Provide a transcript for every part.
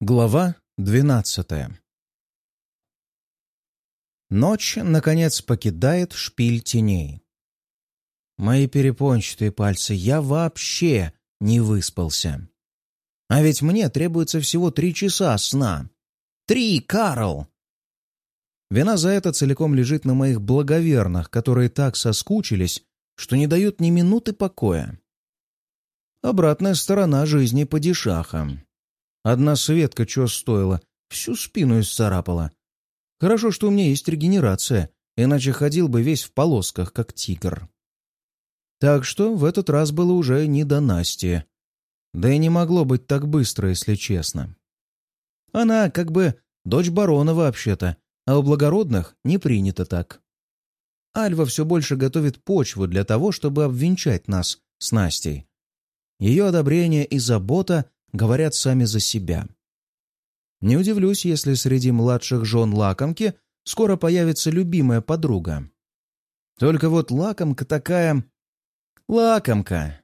Глава двенадцатая Ночь, наконец, покидает шпиль теней. Мои перепончатые пальцы, я вообще не выспался. А ведь мне требуется всего три часа сна. Три, Карл! Вина за это целиком лежит на моих благоверных, которые так соскучились, что не дают ни минуты покоя. Обратная сторона жизни падишаха. Одна Светка чё стоила, всю спину исцарапала. Хорошо, что у меня есть регенерация, иначе ходил бы весь в полосках, как тигр. Так что в этот раз было уже не до Насти. Да и не могло быть так быстро, если честно. Она как бы дочь барона вообще-то, а у благородных не принято так. Альва все больше готовит почву для того, чтобы обвенчать нас с Настей. Ее одобрение и забота говорят сами за себя. Не удивлюсь, если среди младших жен лакомки скоро появится любимая подруга. Только вот лакомка такая... Лакомка.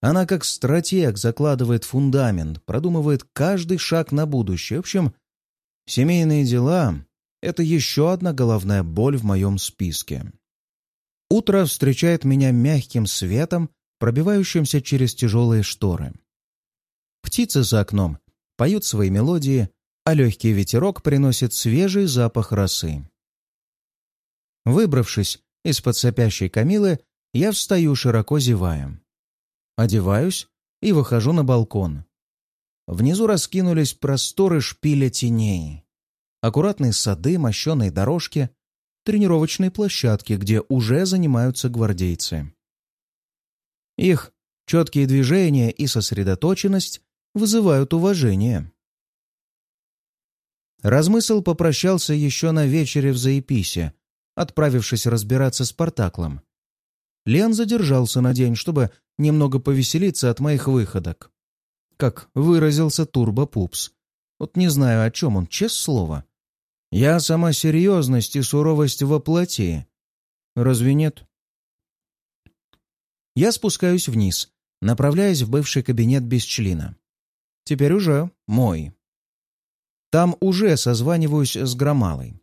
Она как стратег закладывает фундамент, продумывает каждый шаг на будущее. В общем, семейные дела — это еще одна головная боль в моем списке. Утро встречает меня мягким светом, пробивающимся через тяжелые шторы. Птицы за окном поют свои мелодии, а легкий ветерок приносит свежий запах росы. Выбравшись из-под сопящей Камилы, я встаю, широко зевая. Одеваюсь и выхожу на балкон. Внизу раскинулись просторы шпиля теней. Аккуратные сады, мощеные дорожки, тренировочные площадки, где уже занимаются гвардейцы. Их четкие движения и сосредоточенность вызывают уважение. Размысл попрощался еще на вечере в Заеписе, отправившись разбираться с Спартаклом. Лен задержался на день, чтобы немного повеселиться от моих выходок. Как выразился Турбо-Пупс. Вот не знаю, о чем он, честное слово. Я сама серьезность и суровость во плоти. Разве нет? Я спускаюсь вниз, направляясь в бывший кабинет без члена. Теперь уже мой. Там уже созваниваюсь с Громалой.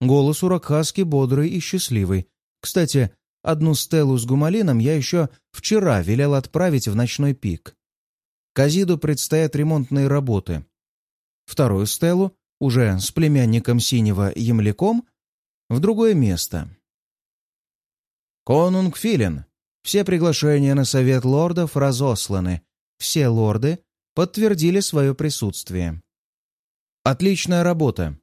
Голос у Ракхаски бодрый и счастливый. Кстати, одну стелу с гумалином я еще вчера велел отправить в ночной пик. Казиду предстоят ремонтные работы. Вторую стелу, уже с племянником Синего Емляком, в другое место. Конунг Филин. Все приглашения на совет лордов разосланы. Все лорды подтвердили свое присутствие. «Отличная работа!»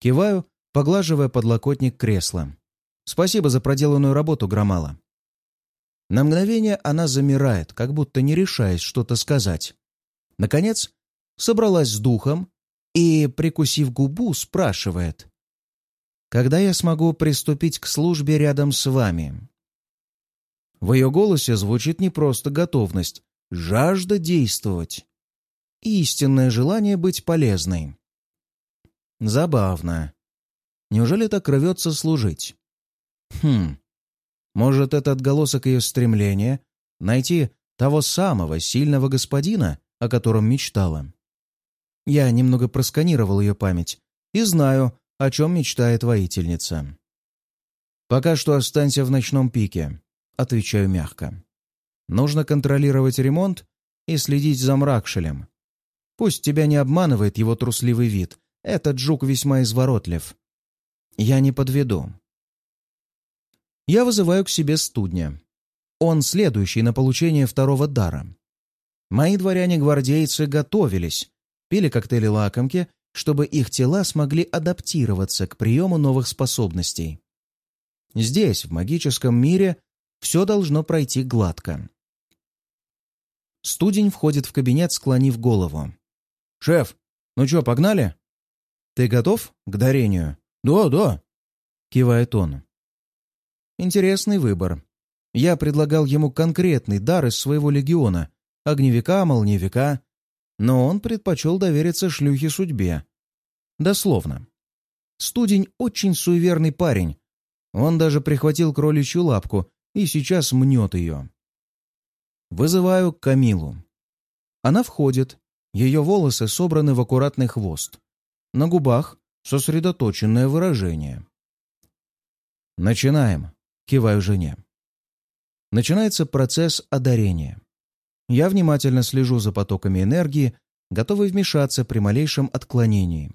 Киваю, поглаживая подлокотник кресла. «Спасибо за проделанную работу, Громала». На мгновение она замирает, как будто не решаясь что-то сказать. Наконец, собралась с духом и, прикусив губу, спрашивает. «Когда я смогу приступить к службе рядом с вами?» В ее голосе звучит не просто готовность, жажда действовать истинное желание быть полезной. Забавно. Неужели так рвется служить? Хм. Может, это отголосок ее стремления найти того самого сильного господина, о котором мечтала? Я немного просканировал ее память и знаю, о чем мечтает воительница. «Пока что останься в ночном пике», — отвечаю мягко. «Нужно контролировать ремонт и следить за Мракшелем. Пусть тебя не обманывает его трусливый вид. Этот жук весьма изворотлив. Я не подведу. Я вызываю к себе студня. Он следующий на получение второго дара. Мои дворяне-гвардейцы готовились, пили коктейли-лакомки, чтобы их тела смогли адаптироваться к приему новых способностей. Здесь, в магическом мире, все должно пройти гладко. Студень входит в кабинет, склонив голову. «Шеф, ну чё, погнали?» «Ты готов к дарению?» «Да, да», — кивает он. Интересный выбор. Я предлагал ему конкретный дар из своего легиона — огневика, молниевика, но он предпочел довериться шлюхе судьбе. Дословно. Студень очень суеверный парень. Он даже прихватил кроличью лапку и сейчас мнет ее. Вызываю Камилу. Она входит, Ее волосы собраны в аккуратный хвост. На губах сосредоточенное выражение. «Начинаем», — киваю жене. Начинается процесс одарения. Я внимательно слежу за потоками энергии, готовый вмешаться при малейшем отклонении.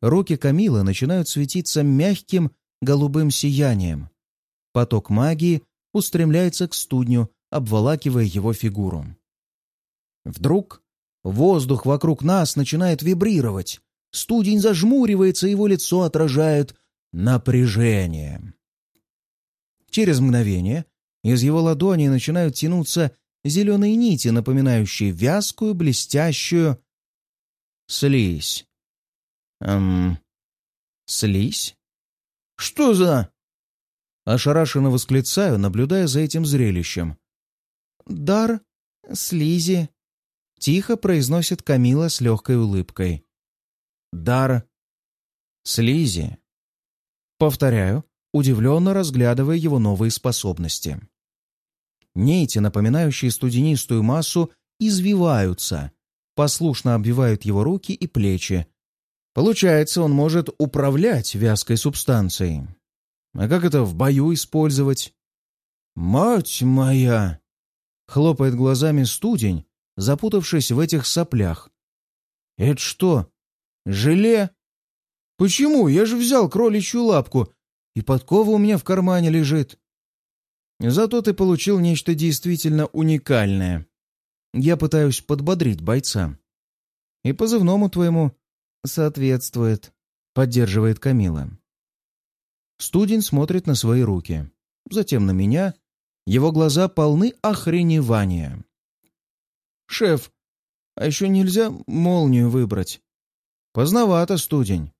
Руки Камилы начинают светиться мягким голубым сиянием. Поток магии устремляется к студню, обволакивая его фигуру. Вдруг воздух вокруг нас начинает вибрировать. Студень зажмуривается, его лицо отражает напряжение. Через мгновение из его ладони начинают тянуться зеленые нити, напоминающие вязкую, блестящую слизь. Эм, слизь? Что за... Ошарашенно восклицаю, наблюдая за этим зрелищем. «Дар слизи», — тихо произносит Камила с легкой улыбкой. «Дар слизи». Повторяю, удивленно разглядывая его новые способности. Нити, напоминающие студенистую массу, извиваются, послушно обвивают его руки и плечи. Получается, он может управлять вязкой субстанцией. А как это в бою использовать? «Мать моя!» — хлопает глазами студень, запутавшись в этих соплях. «Это что, желе? Почему? Я же взял кроличью лапку, и подкова у меня в кармане лежит. Зато ты получил нечто действительно уникальное. Я пытаюсь подбодрить бойца. И позывному твоему соответствует, поддерживает Камила. Студень смотрит на свои руки, затем на меня. Его глаза полны охреневания. «Шеф, а еще нельзя молнию выбрать?» «Поздновато, студень».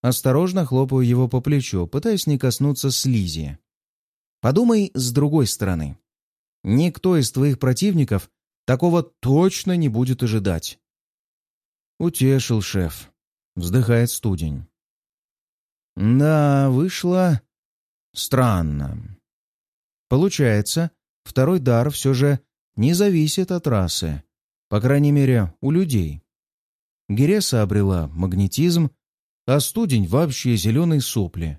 Осторожно хлопаю его по плечу, пытаясь не коснуться слизи. Подумай с другой стороны. Никто из твоих противников такого точно не будет ожидать. Утешил шеф. Вздыхает студень. Да, вышло странно. Получается, второй дар все же не зависит от расы. По крайней мере, у людей. Гереса обрела магнетизм, а студень вообще зеленые сопли.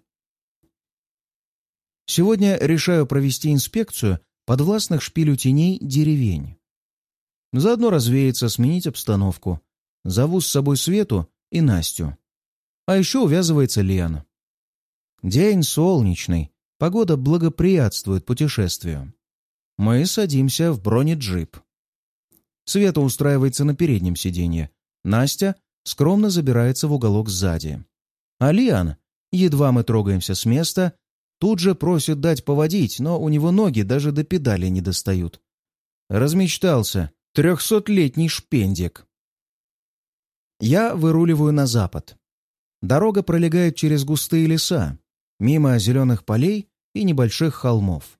Сегодня решаю провести инспекцию подвластных шпилю теней деревень. Заодно развеяться, сменить обстановку. Зову с собой Свету и Настю. А еще увязывается Лен. День солнечный, погода благоприятствует путешествию. Мы садимся в бронеджип. Света устраивается на переднем сиденье. Настя скромно забирается в уголок сзади. А Лиан, едва мы трогаемся с места, Тут же просит дать поводить, но у него ноги даже до педали не достают. Размечтался. Трехсотлетний шпендик. Я выруливаю на запад. Дорога пролегает через густые леса, мимо зеленых полей и небольших холмов.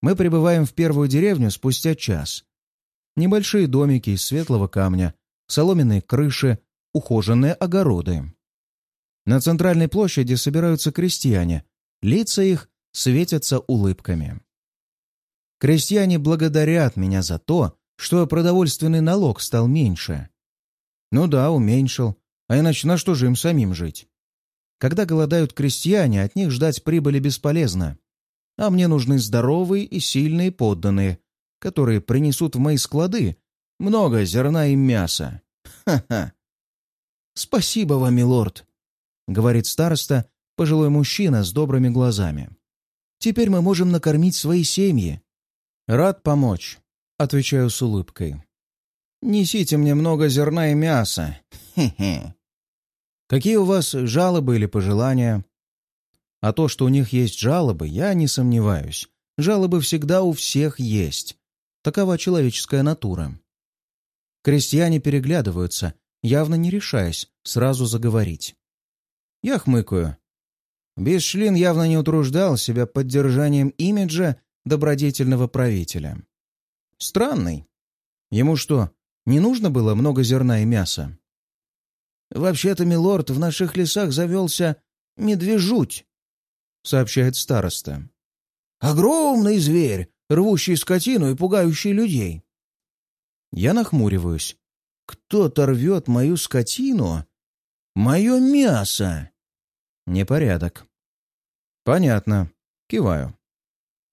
Мы прибываем в первую деревню спустя час. Небольшие домики из светлого камня, соломенные крыши, ухоженные огороды. На центральной площади собираются крестьяне, Лица их светятся улыбками. Крестьяне благодарят меня за то, что продовольственный налог стал меньше. Ну да, уменьшил. А иначе на что же им самим жить? Когда голодают крестьяне, от них ждать прибыли бесполезно. А мне нужны здоровые и сильные подданные, которые принесут в мои склады много зерна и мяса. Ха-ха! «Спасибо вам, милорд», — говорит староста, пожилой мужчина с добрыми глазами. «Теперь мы можем накормить свои семьи». «Рад помочь», — отвечаю с улыбкой. «Несите мне много зерна и мяса. Хе-хе. Какие у вас жалобы или пожелания?» А то, что у них есть жалобы, я не сомневаюсь. Жалобы всегда у всех есть. Такова человеческая натура. Крестьяне переглядываются, явно не решаясь сразу заговорить. Я хмыкаю. Бесшлин явно не утруждал себя поддержанием имиджа добродетельного правителя. Странный. Ему что, не нужно было много зерна и мяса? «Вообще-то, милорд, в наших лесах завелся медвежуть», — сообщает староста. «Огромный зверь, рвущий скотину и пугающий людей». Я нахмуриваюсь. кто-то рвет мою скотину? Мое мясо!» «Непорядок». «Понятно. Киваю.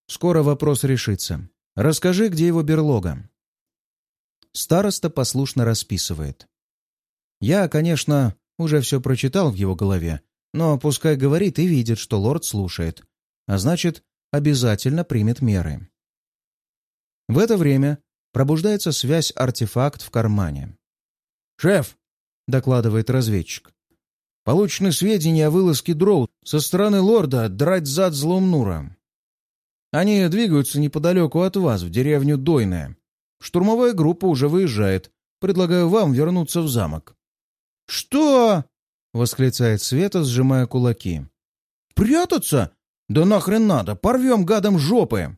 Скоро вопрос решится. Расскажи, где его берлога». Староста послушно расписывает. Я, конечно, уже все прочитал в его голове, но пускай говорит и видит, что лорд слушает, а значит, обязательно примет меры. В это время пробуждается связь-артефакт в кармане. «Шеф!» — докладывает разведчик. «Получены сведения о вылазке дроу со стороны лорда драть зад злоумнура. Они двигаются неподалеку от вас, в деревню Дойная. Штурмовая группа уже выезжает. Предлагаю вам вернуться в замок». «Что?» — восклицает Света, сжимая кулаки. «Прятаться? Да нахрен надо! Порвем гадом жопы!»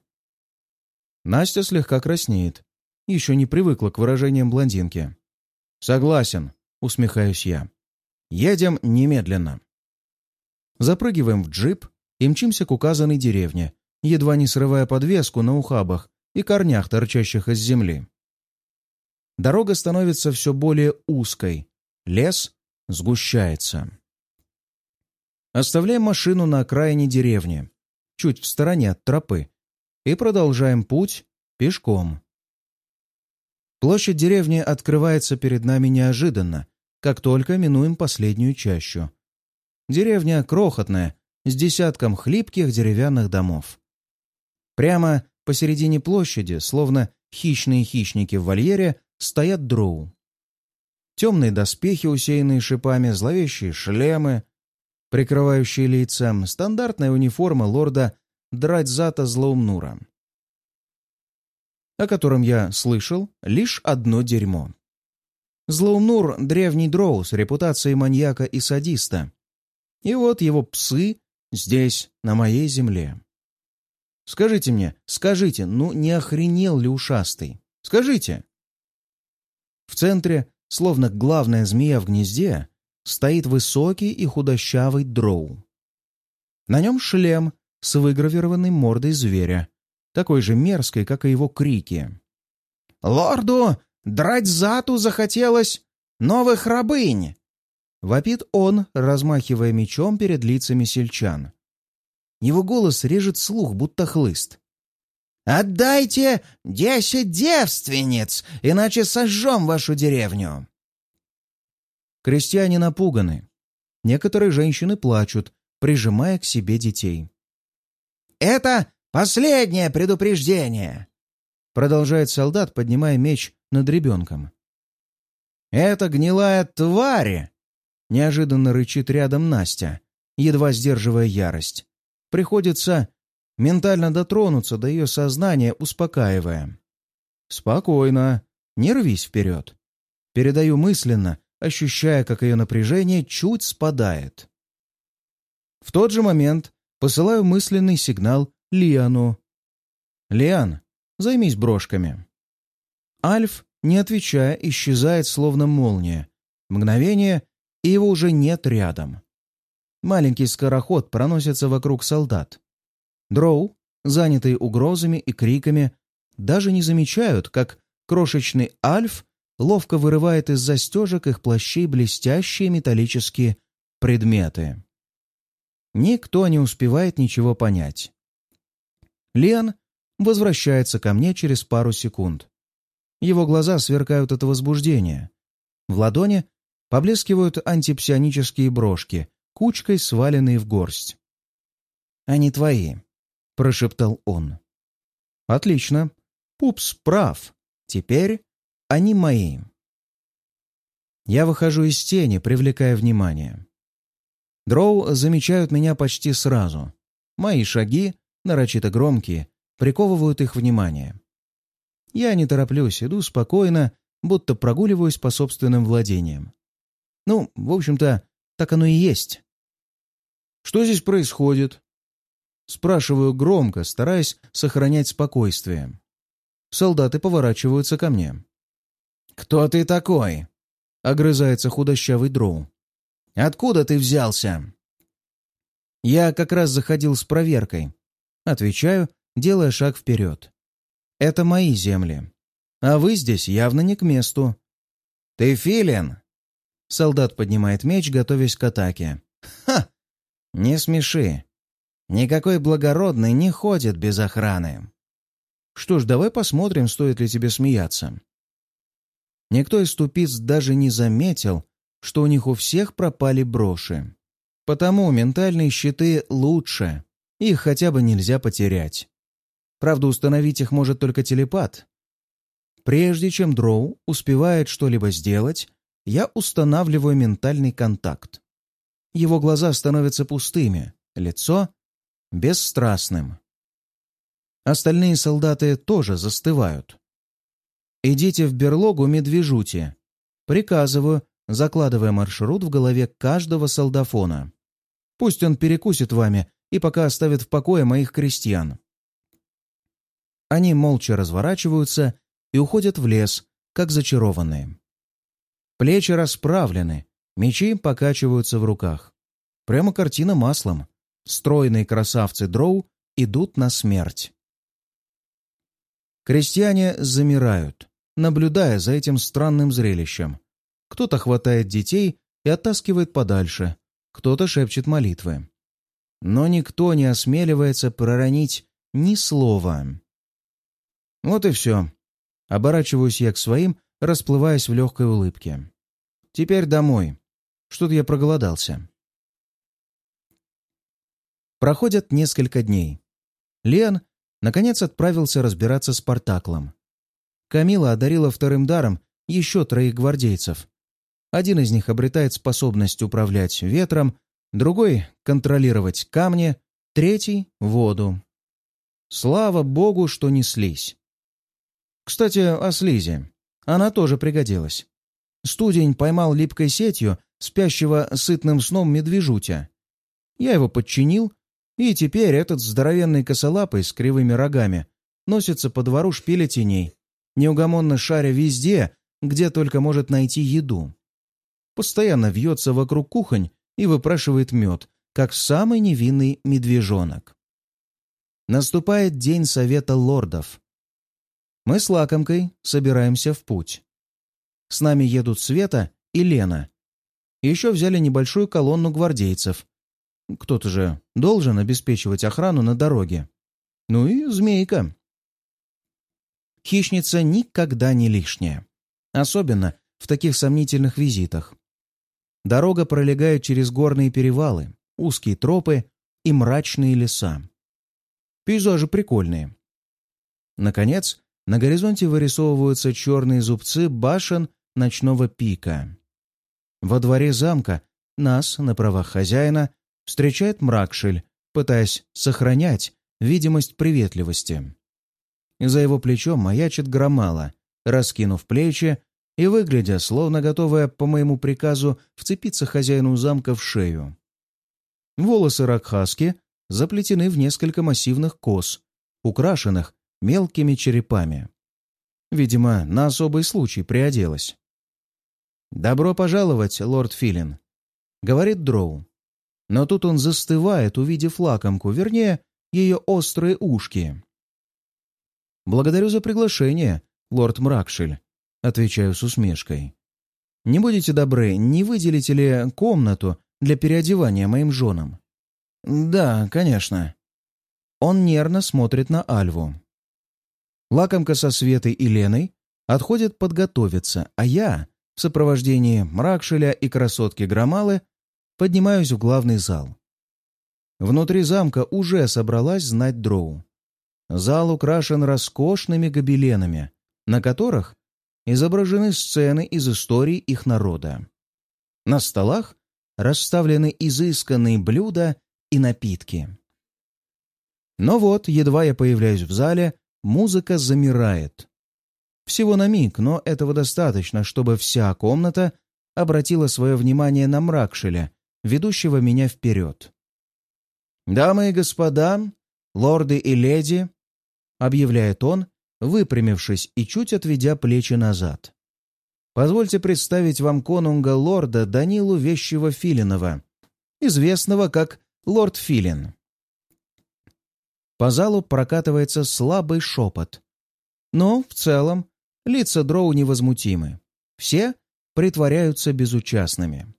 Настя слегка краснеет. Еще не привыкла к выражениям блондинки. «Согласен», — усмехаюсь я. «Едем немедленно». Запрыгиваем в джип и мчимся к указанной деревне, едва не срывая подвеску на ухабах и корнях, торчащих из земли. Дорога становится все более узкой, лес сгущается. Оставляем машину на окраине деревни, чуть в стороне от тропы, и продолжаем путь пешком. Площадь деревни открывается перед нами неожиданно, как только минуем последнюю чащу. Деревня крохотная, с десятком хлипких деревянных домов. Прямо посередине площади, словно хищные хищники в вольере, стоят дроу. Темные доспехи, усеянные шипами, зловещие шлемы, прикрывающие лица, стандартная униформа лорда Драдзата Злоумнура, о котором я слышал лишь одно дерьмо. Злоумнур — древний дроу с репутацией маньяка и садиста. И вот его псы здесь, на моей земле. Скажите мне, скажите, ну не охренел ли ушастый? Скажите. В центре, словно главная змея в гнезде, стоит высокий и худощавый дроу. На нем шлем с выгравированной мордой зверя, такой же мерзкой, как и его крики. «Лорду Драдзату захотелось новых рабынь!» — вопит он, размахивая мечом перед лицами сельчан. Его голос режет слух, будто хлыст. «Отдайте десять девственниц, иначе сожжем вашу деревню!» Крестьяне напуганы. Некоторые женщины плачут, прижимая к себе детей. «Это последнее предупреждение!» Продолжает солдат, поднимая меч над ребенком. «Это гнилая тварь!» Неожиданно рычит рядом Настя, едва сдерживая ярость. Приходится ментально дотронуться до ее сознания, успокаивая. «Спокойно, не рвись вперед». Передаю мысленно, ощущая, как ее напряжение чуть спадает. В тот же момент посылаю мысленный сигнал Лиану. «Лиан, займись брошками». Альф, не отвечая, исчезает, словно молния. Мгновение, и его уже нет рядом. Маленький скороход проносится вокруг солдат. Дроу, занятые угрозами и криками, даже не замечают, как крошечный Альф ловко вырывает из застежек их плащей блестящие металлические предметы. Никто не успевает ничего понять. Лен возвращается ко мне через пару секунд. Его глаза сверкают от возбуждения. В ладони поблескивают антипсионические брошки, кучкой сваленные в горсть. «Они твои», — прошептал он. «Отлично. Пупс прав. Теперь они мои». Я выхожу из тени, привлекая внимание. Дроу замечают меня почти сразу. Мои шаги, нарочито громкие, приковывают их внимание. Я не тороплюсь, иду спокойно, будто прогуливаюсь по собственным владениям. Ну, в общем-то, так оно и есть. Что здесь происходит?» Спрашиваю громко, стараясь сохранять спокойствие. Солдаты поворачиваются ко мне. «Кто ты такой?» — огрызается худощавый дроу. «Откуда ты взялся?» «Я как раз заходил с проверкой». Отвечаю, делая шаг вперед. «Это мои земли. А вы здесь явно не к месту. «Ты филин!» Солдат поднимает меч, готовясь к атаке. «Ха! Не смеши. Никакой благородный не ходит без охраны. Что ж, давай посмотрим, стоит ли тебе смеяться». Никто из тупиц даже не заметил, что у них у всех пропали броши. Потому ментальные щиты лучше, их хотя бы нельзя потерять. Правда, установить их может только телепат. Прежде чем дроу успевает что-либо сделать, я устанавливаю ментальный контакт. Его глаза становятся пустыми, лицо — бесстрастным. Остальные солдаты тоже застывают. «Идите в берлогу медвежути». Приказываю, закладывая маршрут в голове каждого солдафона. Пусть он перекусит вами и пока оставит в покое моих крестьян. Они молча разворачиваются и уходят в лес, как зачарованные. Плечи расправлены, мечи покачиваются в руках. Прямо картина маслом. Стройные красавцы дроу идут на смерть. Крестьяне замирают, наблюдая за этим странным зрелищем. Кто-то хватает детей и оттаскивает подальше, кто-то шепчет молитвы. Но никто не осмеливается проронить ни слова. Вот и все. Оборачиваюсь я к своим, расплываясь в легкой улыбке. Теперь домой. Что-то я проголодался. Проходят несколько дней. Лен, наконец, отправился разбираться с Портаклом. Камила одарила вторым даром еще троих гвардейцев, один из них обретает способность управлять ветром, другой — контролировать камни, третий — воду. Слава богу, что не слизь. Кстати, о слизи. Она тоже пригодилась. Студень поймал липкой сетью спящего сытным сном медвежутя. Я его подчинил, и теперь этот здоровенный косолапый с кривыми рогами носится по двору шпиля теней, неугомонно шаря везде, где только может найти еду постоянно вьется вокруг кухонь и выпрашивает мед, как самый невинный медвежонок. Наступает день совета лордов. Мы с лакомкой собираемся в путь. С нами едут Света и Лена. Еще взяли небольшую колонну гвардейцев. Кто-то же должен обеспечивать охрану на дороге. Ну и змейка. Хищница никогда не лишняя. Особенно в таких сомнительных визитах. Дорога пролегает через горные перевалы, узкие тропы и мрачные леса. Пейзажи прикольные. Наконец, на горизонте вырисовываются черные зубцы башен ночного пика. Во дворе замка нас, на правах хозяина, встречает Мракшель, пытаясь сохранять видимость приветливости. За его плечом маячит Громала, раскинув плечи и выглядя, словно готовая по моему приказу вцепиться хозяину замка в шею. Волосы Ракхаски заплетены в несколько массивных кос, украшенных мелкими черепами. Видимо, на особый случай приоделась. «Добро пожаловать, лорд Филин», — говорит Дроу. Но тут он застывает, увидев лакомку, вернее, ее острые ушки. «Благодарю за приглашение, лорд Мракшель», Отвечаю с усмешкой. «Не будете добры, не выделите ли комнату для переодевания моим женам?» «Да, конечно». Он нервно смотрит на Альву. Лакомка со Светой и Леной отходит подготовиться, а я, в сопровождении Мракшеля и красотки Громалы, поднимаюсь в главный зал. Внутри замка уже собралась знать дроу. Зал украшен роскошными гобеленами, на которых изображены сцены из истории их народа. На столах расставлены изысканные блюда и напитки. Но вот, едва я появляюсь в зале, музыка замирает. Всего на миг, но этого достаточно, чтобы вся комната обратила свое внимание на Мракшеля, ведущего меня вперед. «Дамы и господа, лорды и леди», — объявляет он, выпрямившись и чуть отведя плечи назад. «Позвольте представить вам конунга-лорда Данилу Вещего Филинова, известного как Лорд Филин». По залу прокатывается слабый шепот. Но, в целом, лица дроу невозмутимы. Все притворяются безучастными.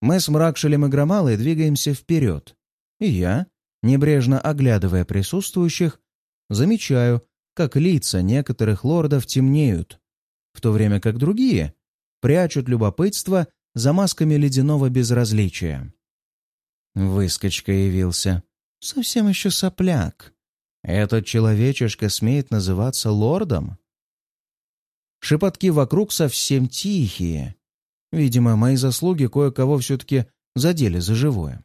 Мы с Мракшелем и Громалой двигаемся вперед, и я, небрежно оглядывая присутствующих, замечаю, как лица некоторых лордов темнеют, в то время как другие прячут любопытство за масками ледяного безразличия. Выскочка явился. Совсем еще сопляк. Этот человечишка смеет называться лордом? Шепотки вокруг совсем тихие. Видимо, мои заслуги кое-кого все-таки задели за живое.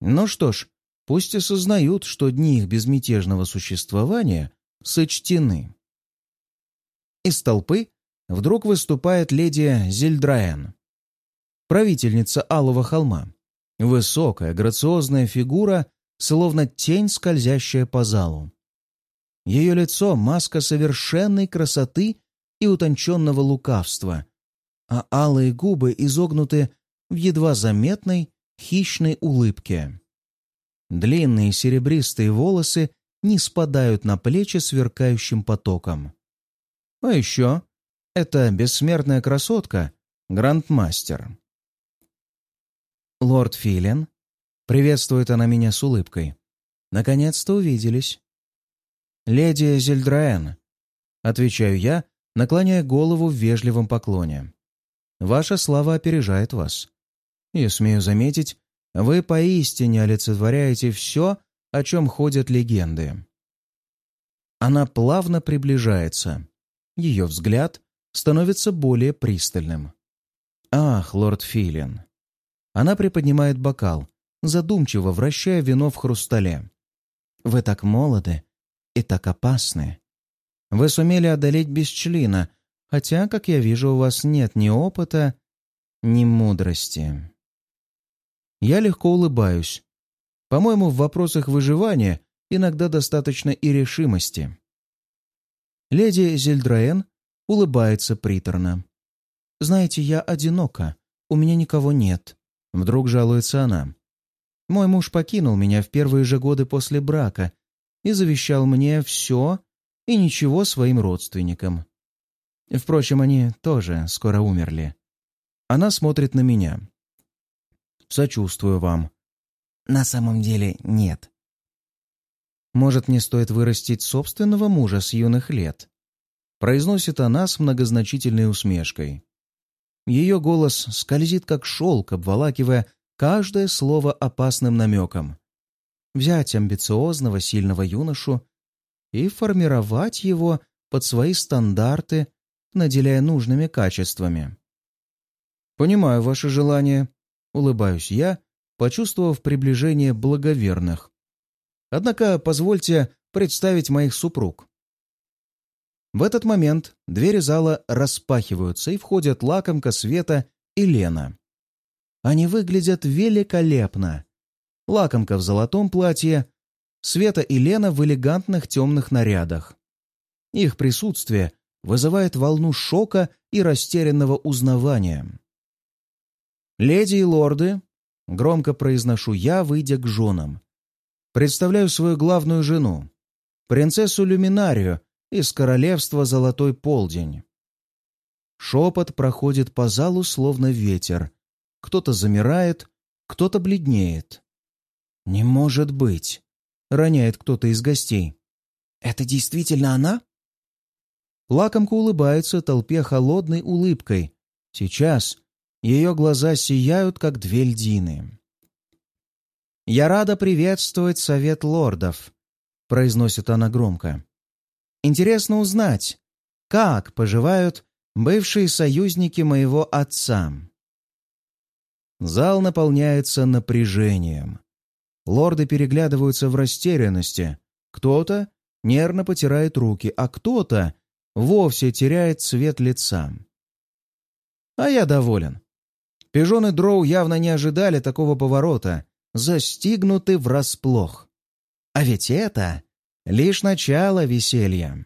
Ну что ж, пусть и сознают, что дни их безмятежного существования сочтены. Из толпы вдруг выступает леди Зельдраен, правительница Алого холма. Высокая, грациозная фигура, словно тень, скользящая по залу. Ее лицо — маска совершенной красоты и утонченного лукавства, а алые губы изогнуты в едва заметной хищной улыбке. Длинные серебристые волосы не спадают на плечи сверкающим потоком. А еще это бессмертная красотка, грандмастер. «Лорд Филин?» — приветствует она меня с улыбкой. «Наконец-то увиделись». «Леди Зельдраэн», — отвечаю я, наклоняя голову в вежливом поклоне. «Ваша слава опережает вас. И, смею заметить, вы поистине олицетворяете все, о чем ходят легенды». Она плавно приближается. Ее взгляд становится более пристальным. «Ах, лорд Филин!» Она приподнимает бокал, задумчиво вращая вино в хрустале. «Вы так молоды и так опасны. Вы сумели одолеть бесчлина, хотя, как я вижу, у вас нет ни опыта, ни мудрости». Я легко улыбаюсь. По-моему, в вопросах выживания иногда достаточно и решимости. Леди Зельдраен улыбается приторно. «Знаете, я одинока, у меня никого нет. Вдруг жалуется она. Мой муж покинул меня в первые же годы после брака и завещал мне все и ничего своим родственникам. Впрочем, они тоже скоро умерли. Она смотрит на меня. Сочувствую вам. На самом деле нет. Может, мне стоит вырастить собственного мужа с юных лет? Произносит она с многозначительной усмешкой. Ее голос скользит как шелк, обволакивая каждое слово опасным намеком. Взять амбициозного, сильного юношу и формировать его под свои стандарты, наделяя нужными качествами. «Понимаю ваше желание», — улыбаюсь я, почувствовав приближение благоверных. «Однако позвольте представить моих супруг. В этот момент двери зала распахиваются, и входят лакомка Света и Лена. Они выглядят великолепно. Лакомка в золотом платье, Света и Лена в элегантных темных нарядах. Их присутствие вызывает волну шока и растерянного узнавания. «Леди и лорды», — громко произношу я, выйдя к женам, — представляю свою главную жену, принцессу Люминарию, из королевства Золотой Полдень. Шепот проходит по залу, словно ветер. Кто-то замирает, кто-то бледнеет. «Не может быть!» — роняет кто-то из гостей. «Это действительно она?» Лакомка улыбается толпе холодной улыбкой. Сейчас ее глаза сияют, как две льдины. «Я рада приветствовать совет лордов», — произносит она громко. Интересно узнать, как поживают бывшие союзники моего отца. Зал наполняется напряжением. Лорды переглядываются в растерянности. Кто-то нервно потирает руки, а кто-то вовсе теряет цвет лица. А я доволен. Пижоны Дроу явно не ожидали такого поворота, застигнуты врасплох. А ведь это Лишь начало веселья.